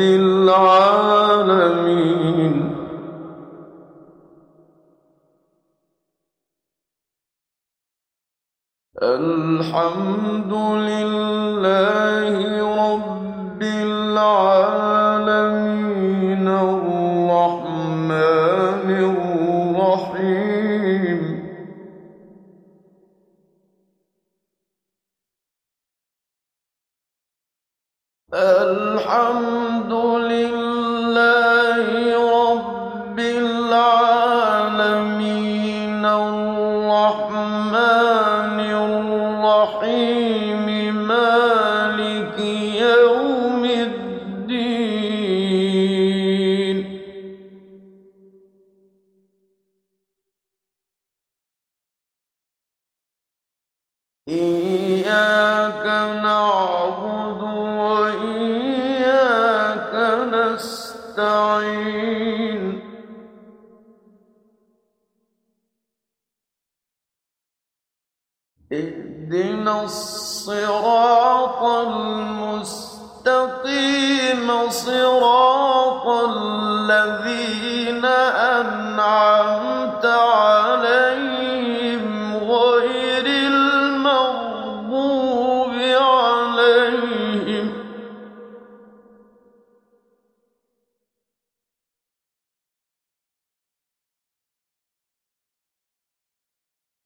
العالمين الحمد لله رب الحمد لله نستعين اهدنا الصراط المستقيم صراط الذين أنعمت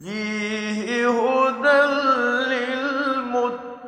فِيهِ هُدًى لِّلْمُتَّقِينَ.